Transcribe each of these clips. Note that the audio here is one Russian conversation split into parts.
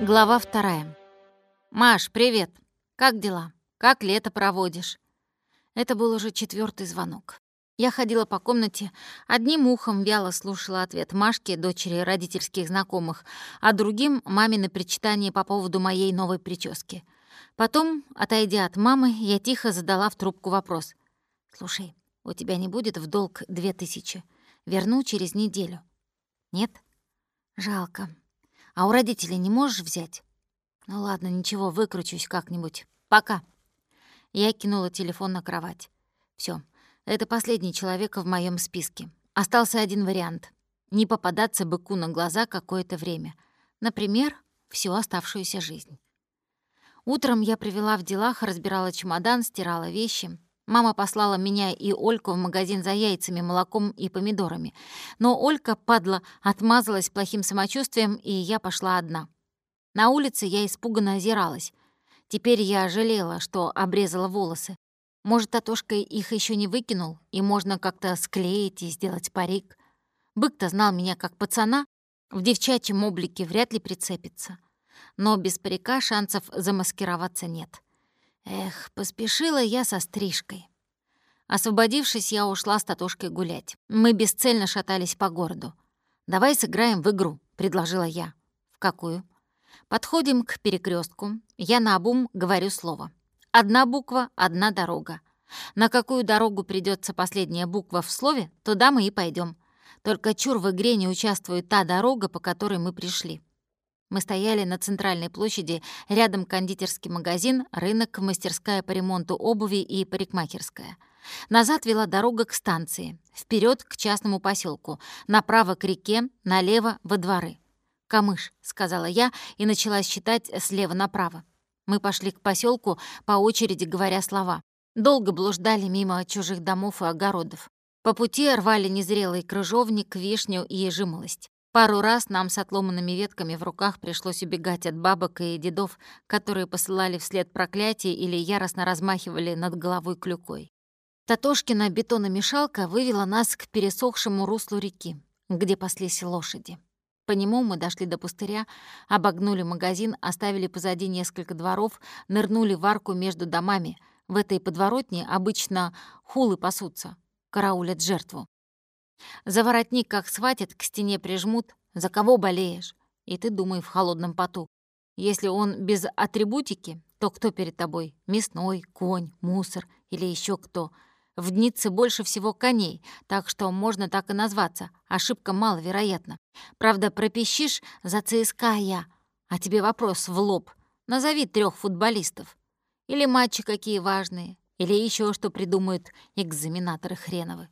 Глава вторая. «Маш, привет! Как дела? Как лето проводишь?» Это был уже четвертый звонок. Я ходила по комнате, одним ухом вяло слушала ответ Машки, дочери родительских знакомых, а другим — мамины причитания по поводу моей новой прически. Потом, отойдя от мамы, я тихо задала в трубку вопрос. «Слушай, у тебя не будет в долг две тысячи? Верну через неделю». «Нет?» «Жалко. А у родителей не можешь взять? Ну ладно, ничего, выкручусь как-нибудь. Пока. Я кинула телефон на кровать. Все, это последний человек в моем списке. Остался один вариант. Не попадаться быку на глаза какое-то время. Например, всю оставшуюся жизнь. Утром я привела в делах, разбирала чемодан, стирала вещи. Мама послала меня и Ольку в магазин за яйцами, молоком и помидорами. Но Олька, падла, отмазалась плохим самочувствием, и я пошла одна. На улице я испуганно озиралась. Теперь я жалела, что обрезала волосы. Может, Татошка их еще не выкинул, и можно как-то склеить и сделать парик. Бык-то знал меня как пацана, в девчачьем облике вряд ли прицепится. Но без парика шансов замаскироваться нет. Эх, поспешила я со стрижкой. Освободившись, я ушла с Татошкой гулять. Мы бесцельно шатались по городу. «Давай сыграем в игру», — предложила я. «В какую?» Подходим к перекрестку. Я наобум говорю слово. Одна буква — одна дорога. На какую дорогу придется последняя буква в слове, туда мы и пойдем. Только чур в игре не участвует та дорога, по которой мы пришли. Мы стояли на центральной площади, рядом кондитерский магазин, рынок, мастерская по ремонту обуви и парикмахерская. Назад вела дорога к станции, вперед к частному поселку, направо к реке, налево во дворы. «Камыш», — сказала я и начала считать слева направо. Мы пошли к поселку, по очереди говоря слова. Долго блуждали мимо чужих домов и огородов. По пути рвали незрелый крыжовник, вишню и жимолость. Пару раз нам с отломанными ветками в руках пришлось убегать от бабок и дедов, которые посылали вслед проклятие или яростно размахивали над головой клюкой. Татошкина бетономешалка вывела нас к пересохшему руслу реки, где паслись лошади. По нему мы дошли до пустыря, обогнули магазин, оставили позади несколько дворов, нырнули в арку между домами. В этой подворотне обычно хулы пасутся, караулят жертву. За воротник как схватят, к стене прижмут. За кого болеешь? И ты думай в холодном поту. Если он без атрибутики, то кто перед тобой? Мясной, конь, мусор или еще кто? В Днице больше всего коней, так что можно так и назваться. Ошибка маловероятна. Правда, пропищишь за ЦСКА я, а тебе вопрос в лоб. Назови трех футболистов. Или матчи какие важные, или еще что придумают экзаменаторы хреновы.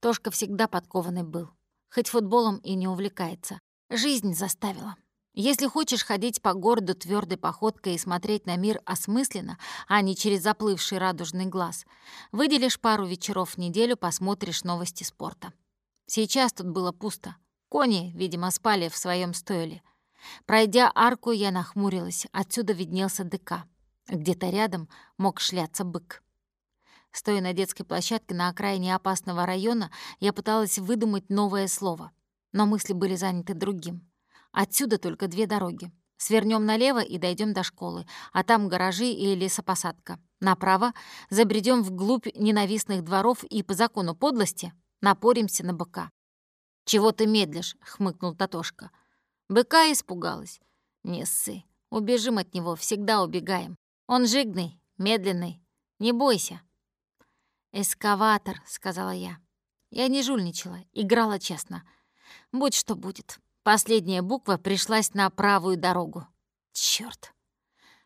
Тошка всегда подкованный был. Хоть футболом и не увлекается. Жизнь заставила. Если хочешь ходить по городу твердой походкой и смотреть на мир осмысленно, а не через заплывший радужный глаз, выделишь пару вечеров в неделю, посмотришь новости спорта. Сейчас тут было пусто. Кони, видимо, спали в своем стойле. Пройдя арку, я нахмурилась. Отсюда виднелся ДК. Где-то рядом мог шляться бык. Стоя на детской площадке на окраине опасного района, я пыталась выдумать новое слово. Но мысли были заняты другим. Отсюда только две дороги. Свернем налево и дойдем до школы, а там гаражи и лесопосадка. Направо забредем вглубь ненавистных дворов и по закону подлости напоримся на быка. «Чего ты медлишь?» — хмыкнул Татошка. Быка испугалась. «Не ссы. Убежим от него, всегда убегаем. Он жигный, медленный. Не бойся, «Эскаватор», — сказала я. Я не жульничала, играла честно. Будь что будет. Последняя буква пришлась на правую дорогу. Чёрт.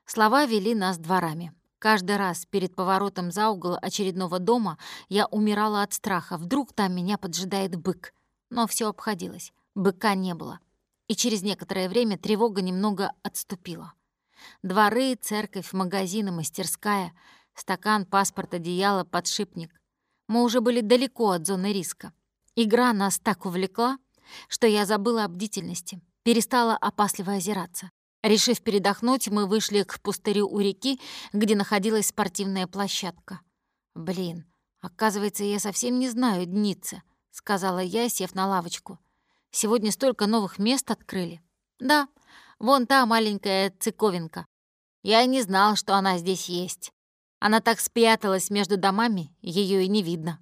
Слова вели нас дворами. Каждый раз перед поворотом за угол очередного дома я умирала от страха. Вдруг там меня поджидает бык. Но все обходилось. Быка не было. И через некоторое время тревога немного отступила. Дворы, церковь, магазины, мастерская — Стакан, паспорт, одеяло, подшипник. Мы уже были далеко от зоны риска. Игра нас так увлекла, что я забыла о бдительности, перестала опасливо озираться. Решив передохнуть, мы вышли к пустырю у реки, где находилась спортивная площадка. «Блин, оказывается, я совсем не знаю Дницы», — сказала я, сев на лавочку. «Сегодня столько новых мест открыли». «Да, Вон та маленькая цыковинка. Я не знал, что она здесь есть. Она так спряталась между домами, ее и не видно.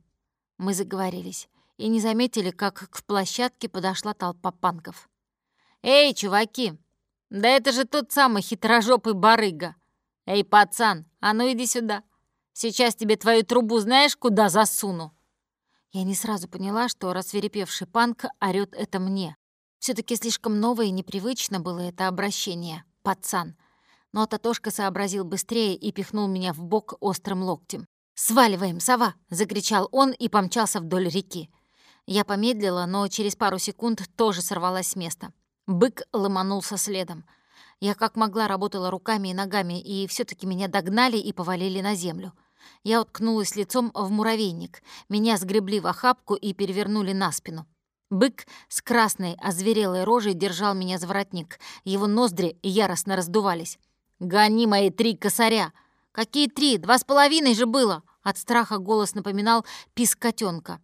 Мы заговорились и не заметили, как к площадке подошла толпа панков. «Эй, чуваки! Да это же тот самый хитрожопый барыга! Эй, пацан, а ну иди сюда! Сейчас тебе твою трубу знаешь, куда засуну?» Я не сразу поняла, что рассверепевший панк орёт это мне. все таки слишком новое и непривычно было это обращение «пацан». Но Татошка сообразил быстрее и пихнул меня в бок острым локтем. «Сваливаем, сова!» — закричал он и помчался вдоль реки. Я помедлила, но через пару секунд тоже сорвалась с места. Бык ломанулся следом. Я как могла работала руками и ногами, и все таки меня догнали и повалили на землю. Я уткнулась лицом в муравейник. Меня сгребли в охапку и перевернули на спину. Бык с красной, озверелой рожей держал меня за воротник. Его ноздри яростно раздувались. «Гони мои три косаря!» «Какие три? Два с половиной же было!» От страха голос напоминал писк котенка.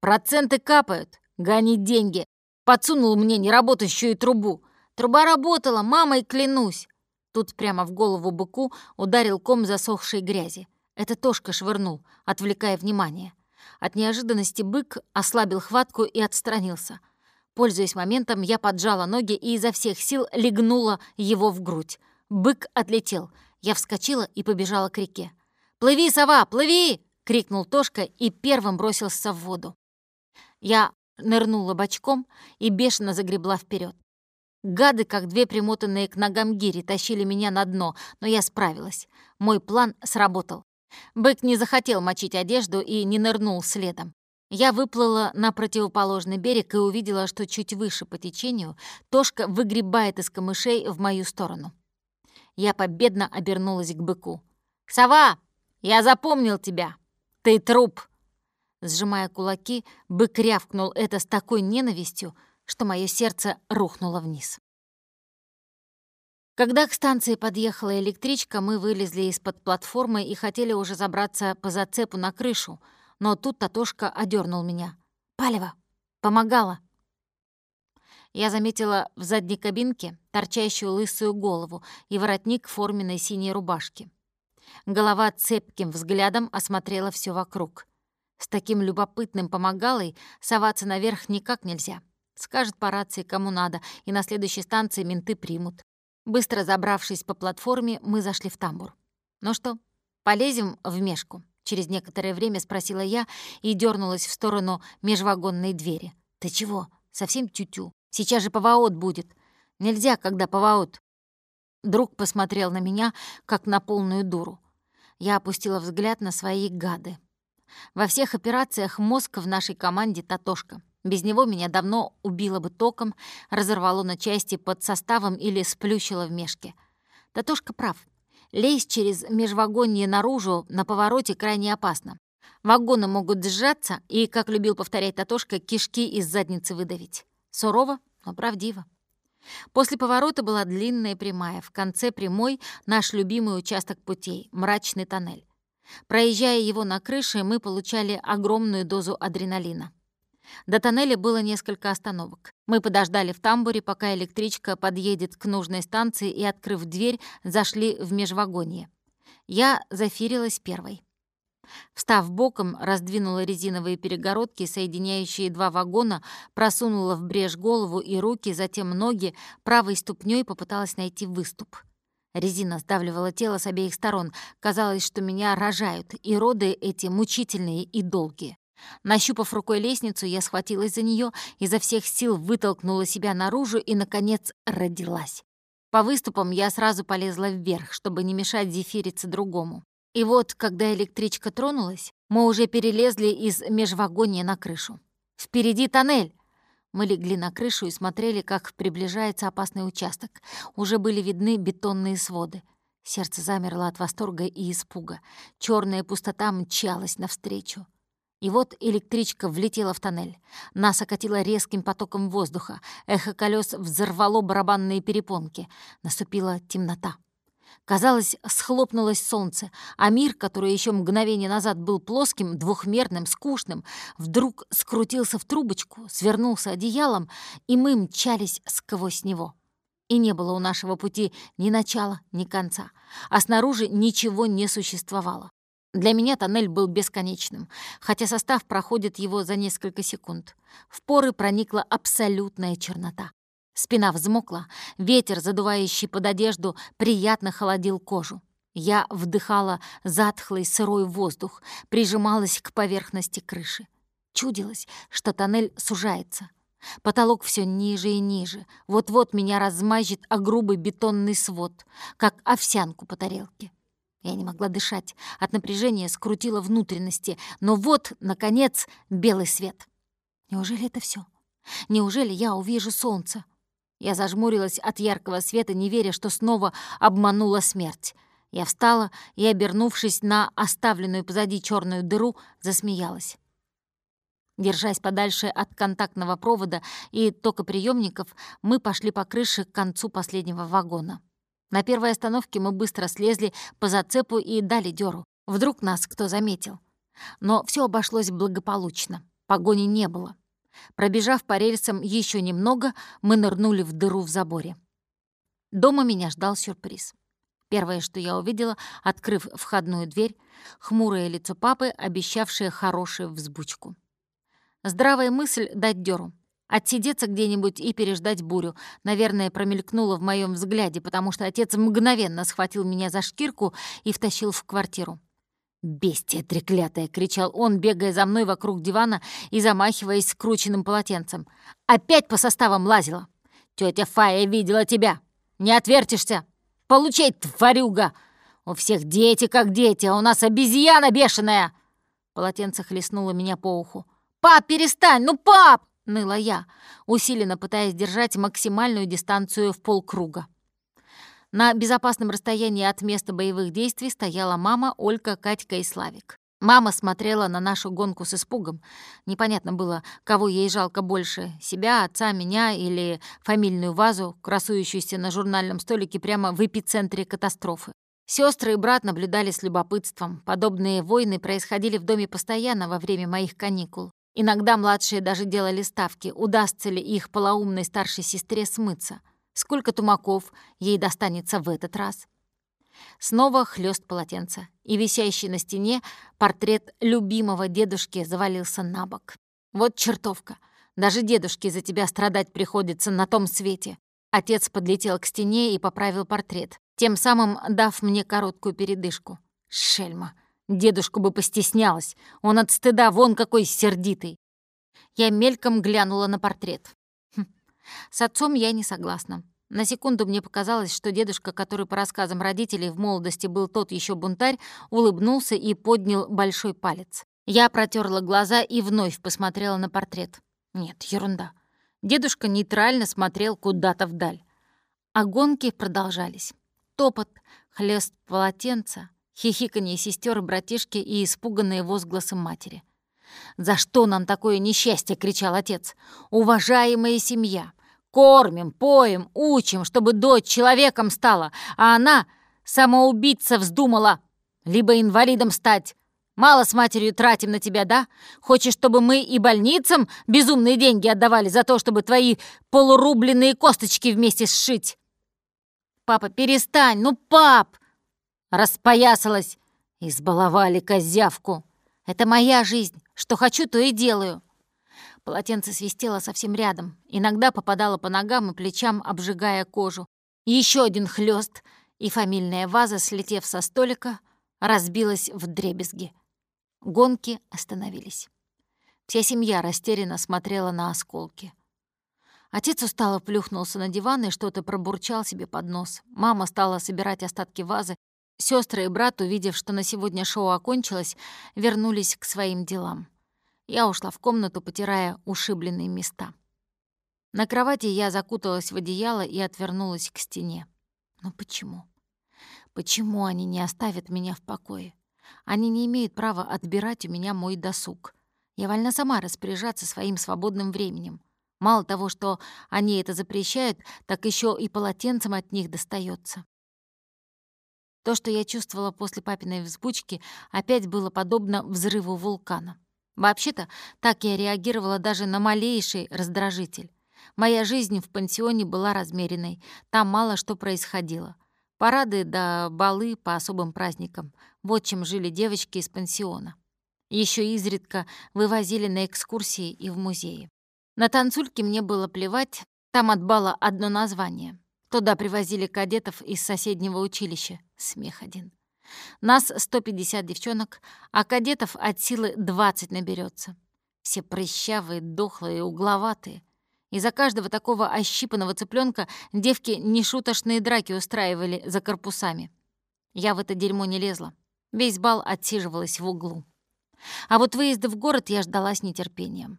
«Проценты капают! Гони деньги!» Подсунул мне неработающую трубу. Труба работала, мамой клянусь. Тут прямо в голову быку ударил ком засохшей грязи. Это Тошка швырнул, отвлекая внимание. От неожиданности бык ослабил хватку и отстранился. Пользуясь моментом, я поджала ноги и изо всех сил легнула его в грудь. Бык отлетел. Я вскочила и побежала к реке. «Плыви, сова, плыви!» — крикнул Тошка и первым бросился в воду. Я нырнула бочком и бешено загребла вперед. Гады, как две примотанные к ногам гири, тащили меня на дно, но я справилась. Мой план сработал. Бык не захотел мочить одежду и не нырнул следом. Я выплыла на противоположный берег и увидела, что чуть выше по течению Тошка выгребает из камышей в мою сторону. Я победно обернулась к быку. «Сова, я запомнил тебя! Ты труп!» Сжимая кулаки, бык рявкнул это с такой ненавистью, что мое сердце рухнуло вниз. Когда к станции подъехала электричка, мы вылезли из-под платформы и хотели уже забраться по зацепу на крышу, но тут Татошка одернул меня. «Палево! Помогала!» Я заметила в задней кабинке торчащую лысую голову и воротник форменной синей рубашки. Голова цепким взглядом осмотрела все вокруг. С таким любопытным помогалой соваться наверх никак нельзя. Скажет по рации, кому надо, и на следующей станции менты примут. Быстро забравшись по платформе, мы зашли в тамбур. «Ну что, полезем в мешку?» Через некоторое время спросила я и дернулась в сторону межвагонной двери. «Ты чего? Совсем тю-тю. Сейчас же поворот будет. Нельзя, когда поворот». Друг посмотрел на меня, как на полную дуру. Я опустила взгляд на свои гады. Во всех операциях мозг в нашей команде Татошка. Без него меня давно убило бы током, разорвало на части под составом или сплющило в мешке. Татошка прав. Лезть через межвагонье наружу на повороте крайне опасно. Вагоны могут сжаться и, как любил повторять Татошка, кишки из задницы выдавить. Сурово, но правдиво. После поворота была длинная прямая. В конце прямой наш любимый участок путей — мрачный тоннель. Проезжая его на крыше, мы получали огромную дозу адреналина. До тоннеля было несколько остановок. Мы подождали в тамбуре, пока электричка подъедет к нужной станции и, открыв дверь, зашли в межвагонье. Я зафирилась первой. Встав боком, раздвинула резиновые перегородки, соединяющие два вагона, просунула в брешь голову и руки, затем ноги, правой ступней попыталась найти выступ. Резина сдавливала тело с обеих сторон. Казалось, что меня рожают, и роды эти мучительные и долгие. Нащупав рукой лестницу, я схватилась за нее, изо всех сил вытолкнула себя наружу и, наконец, родилась. По выступам я сразу полезла вверх, чтобы не мешать зефириться другому. И вот, когда электричка тронулась, мы уже перелезли из межвагонья на крышу. «Впереди тоннель!» Мы легли на крышу и смотрели, как приближается опасный участок. Уже были видны бетонные своды. Сердце замерло от восторга и испуга. Черная пустота мчалась навстречу. И вот электричка влетела в тоннель. Нас окатило резким потоком воздуха. Эхо колес взорвало барабанные перепонки. Наступила темнота. Казалось, схлопнулось солнце, а мир, который еще мгновение назад был плоским, двухмерным, скучным, вдруг скрутился в трубочку, свернулся одеялом, и мы мчались сквозь него. И не было у нашего пути ни начала, ни конца, а снаружи ничего не существовало. Для меня тоннель был бесконечным, хотя состав проходит его за несколько секунд. В поры проникла абсолютная чернота. Спина взмокла, ветер, задувающий под одежду, приятно холодил кожу. Я вдыхала затхлый сырой воздух, прижималась к поверхности крыши. Чудилось, что тоннель сужается. Потолок все ниже и ниже. Вот-вот меня размажет о грубый бетонный свод, как овсянку по тарелке. Я не могла дышать, от напряжения скрутила внутренности, но вот, наконец, белый свет. Неужели это все? Неужели я увижу солнце? Я зажмурилась от яркого света, не веря, что снова обманула смерть. Я встала и, обернувшись на оставленную позади черную дыру, засмеялась. Держась подальше от контактного провода и токоприемников, мы пошли по крыше к концу последнего вагона. На первой остановке мы быстро слезли по зацепу и дали дёру. Вдруг нас кто заметил. Но все обошлось благополучно. Погони не было. Пробежав по рельсам еще немного, мы нырнули в дыру в заборе. Дома меня ждал сюрприз. Первое, что я увидела, открыв входную дверь, хмурое лицо папы, обещавшее хорошую взбучку. Здравая мысль дать дёру. Отсидеться где-нибудь и переждать бурю. Наверное, промелькнуло в моем взгляде, потому что отец мгновенно схватил меня за шкирку и втащил в квартиру. «Бестия треклятая!» — кричал он, бегая за мной вокруг дивана и замахиваясь скрученным полотенцем. «Опять по составам лазила! Тетя Фая видела тебя! Не отвертишься! Получай, тварюга! У всех дети как дети, а у нас обезьяна бешеная!» Полотенце хлестнуло меня по уху. «Пап, перестань! Ну, пап!» — ныла я, усиленно пытаясь держать максимальную дистанцию в полкруга. На безопасном расстоянии от места боевых действий стояла мама, Олька, Катька и Славик. Мама смотрела на нашу гонку с испугом. Непонятно было, кого ей жалко больше — себя, отца, меня или фамильную вазу, красующуюся на журнальном столике прямо в эпицентре катастрофы. Сестры и брат наблюдали с любопытством. Подобные войны происходили в доме постоянно во время моих каникул. Иногда младшие даже делали ставки, удастся ли их полоумной старшей сестре смыться — Сколько тумаков ей достанется в этот раз? Снова хлёст полотенца, и висящий на стене портрет любимого дедушки завалился на бок. Вот чертовка. Даже дедушке за тебя страдать приходится на том свете. Отец подлетел к стене и поправил портрет, тем самым дав мне короткую передышку. Шельма. Дедушку бы постеснялась. Он от стыда вон какой сердитый. Я мельком глянула на портрет. С отцом я не согласна. На секунду мне показалось, что дедушка, который по рассказам родителей в молодости был тот еще бунтарь, улыбнулся и поднял большой палец. Я протерла глаза и вновь посмотрела на портрет. Нет, ерунда. Дедушка нейтрально смотрел куда-то вдаль. А гонки продолжались. Топот, хлест полотенца, хихиканье сестер и братишки и испуганные возгласы матери. «За что нам такое несчастье?» — кричал отец. «Уважаемая семья! Кормим, поем, учим, чтобы дочь человеком стала, а она самоубийца вздумала, либо инвалидом стать. Мало с матерью тратим на тебя, да? Хочешь, чтобы мы и больницам безумные деньги отдавали за то, чтобы твои полурубленные косточки вместе сшить? Папа, перестань, ну, пап! Распоясалась. Избаловали козявку. Это моя жизнь. Что хочу, то и делаю. Полотенце свистело совсем рядом, иногда попадало по ногам и плечам, обжигая кожу. Еще один хлёст, и фамильная ваза, слетев со столика, разбилась в дребезги. Гонки остановились. Вся семья растерянно смотрела на осколки. Отец устало плюхнулся на диван и что-то пробурчал себе под нос. Мама стала собирать остатки вазы. Сестры и брат, увидев, что на сегодня шоу окончилось, вернулись к своим делам. Я ушла в комнату, потирая ушибленные места. На кровати я закуталась в одеяло и отвернулась к стене. Но почему? Почему они не оставят меня в покое? Они не имеют права отбирать у меня мой досуг. Я вольна сама распоряжаться своим свободным временем. Мало того, что они это запрещают, так еще и полотенцем от них достается. То, что я чувствовала после папиной взбучки, опять было подобно взрыву вулкана. Вообще-то, так я реагировала даже на малейший раздражитель. Моя жизнь в пансионе была размеренной, там мало что происходило. Парады да балы по особым праздникам. Вот чем жили девочки из пансиона. Еще изредка вывозили на экскурсии и в музеи. На танцульке мне было плевать, там от бала одно название. Туда привозили кадетов из соседнего училища. Смех один. Нас 150 девчонок, а кадетов от силы 20 наберется. Все прыщавые, дохлые, угловатые. Из-за каждого такого ощипанного цыпленка девки нешуточные драки устраивали за корпусами. Я в это дерьмо не лезла. Весь бал отсиживалась в углу. А вот выезды в город я ждала с нетерпением.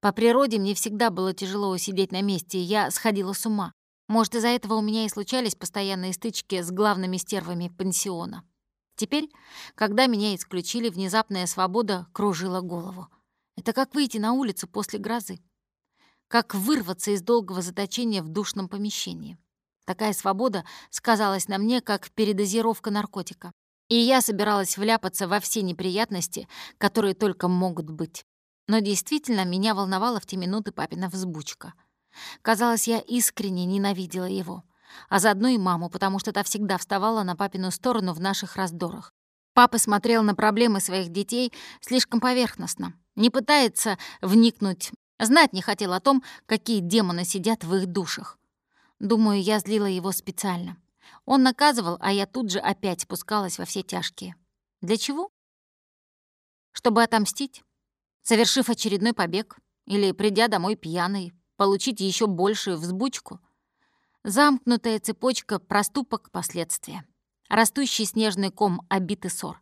По природе мне всегда было тяжело усидеть на месте, и я сходила с ума. Может, из-за этого у меня и случались постоянные стычки с главными стервами пансиона. Теперь, когда меня исключили, внезапная свобода кружила голову. Это как выйти на улицу после грозы. Как вырваться из долгого заточения в душном помещении. Такая свобода сказалась на мне, как передозировка наркотика. И я собиралась вляпаться во все неприятности, которые только могут быть. Но действительно меня волновала в те минуты папина взбучка. Казалось, я искренне ненавидела его — а заодно и маму, потому что та всегда вставала на папину сторону в наших раздорах. Папа смотрел на проблемы своих детей слишком поверхностно, не пытается вникнуть, знать не хотел о том, какие демоны сидят в их душах. Думаю, я злила его специально. Он наказывал, а я тут же опять спускалась во все тяжкие. Для чего? Чтобы отомстить, совершив очередной побег или, придя домой пьяный, получить еще большую взбучку — Замкнутая цепочка проступок последствия. Растущий снежный ком обиты ссор.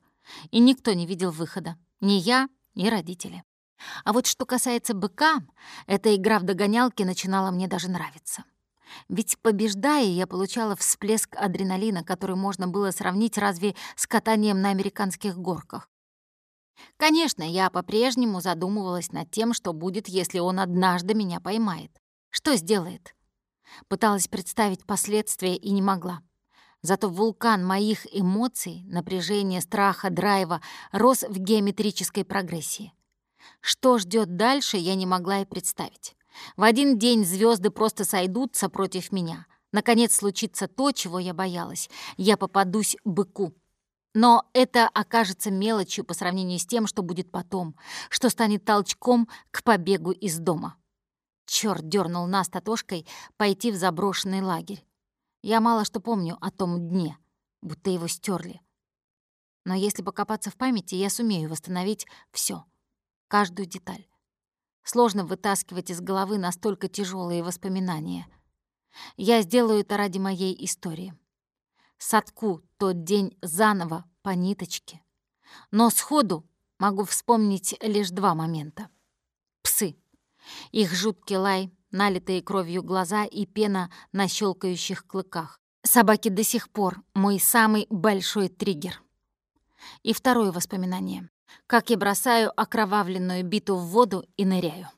И никто не видел выхода. Ни я, ни родители. А вот что касается быка, эта игра в догонялки начинала мне даже нравиться. Ведь побеждая, я получала всплеск адреналина, который можно было сравнить разве с катанием на американских горках. Конечно, я по-прежнему задумывалась над тем, что будет, если он однажды меня поймает. Что сделает? Пыталась представить последствия и не могла. Зато вулкан моих эмоций, напряжения, страха, драйва рос в геометрической прогрессии. Что ждет дальше, я не могла и представить. В один день звезды просто сойдутся против меня. Наконец случится то, чего я боялась. Я попадусь быку. Но это окажется мелочью по сравнению с тем, что будет потом, что станет толчком к побегу из дома. Чёрт дернул нас Татошкой пойти в заброшенный лагерь. Я мало что помню о том дне, будто его стерли. Но если покопаться в памяти, я сумею восстановить все, каждую деталь. Сложно вытаскивать из головы настолько тяжелые воспоминания. Я сделаю это ради моей истории. Садку тот день заново по ниточке. Но сходу могу вспомнить лишь два момента. Псы. Их жуткий лай, налитые кровью глаза и пена на щелкающих клыках. Собаки до сих пор мой самый большой триггер. И второе воспоминание. Как я бросаю окровавленную биту в воду и ныряю.